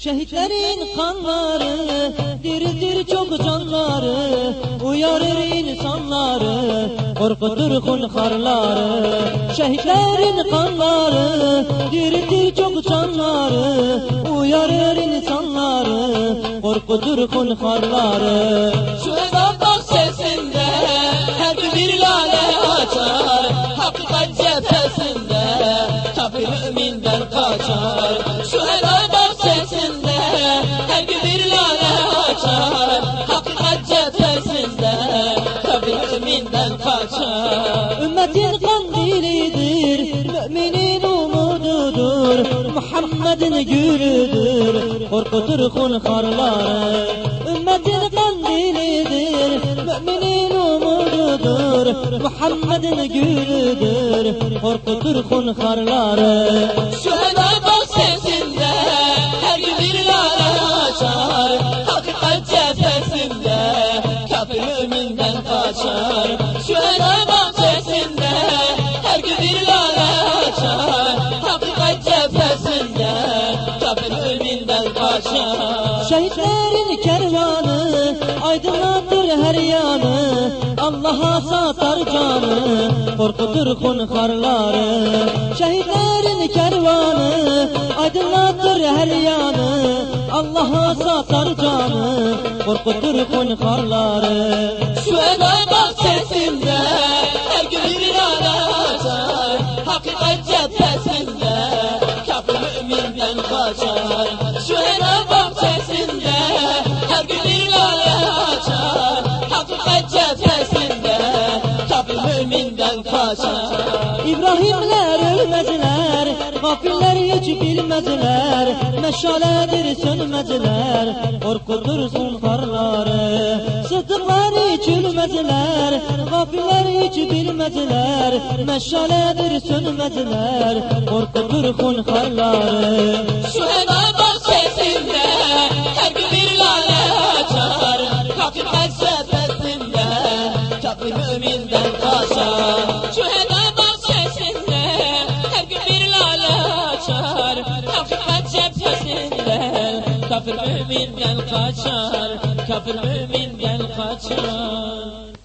Şehitlerin kanları diriltir çok canları Uyarır insanları korkutur hunharları Şehitlerin kanları diriltir çok canları Uyarır insanları korkutur hunharları Şu kandilidir, müminin umududur. Muhammed'in gülüdür, korkutur hunharları Ümmetin kandilidir, müminin umududur. Muhammed'in gülüdür, korkutur hunharları Şu ezandan sesinde her gün bir lale açar. Hakikat cephesinde kafir müminden kaçar Şehitlerin kervanı aydınlatır her yanı. Allah'a satar canı korkutur hunharları Şehitlerin kervanı aydınlatır her yanı. Allah'a satar canı korkutur hunharları Şu ezandan sesinde her gün bir açar. Hakikat cephesinde kafir müminden kaçar müminden kaçar İbrahimler ölmediler, gafiller hiç bilmediler Meşaledir sönmediler, korkutur sunkarları Sıddıklar hiç ölmediler, gafiller hiç bilmediler Meşaledir sönmediler, korkutur hunkarları Şu ezandan sesinde her gün bir lale açar. Kafir müminden kaçar müminden kaçar, kafir müminden kaçar.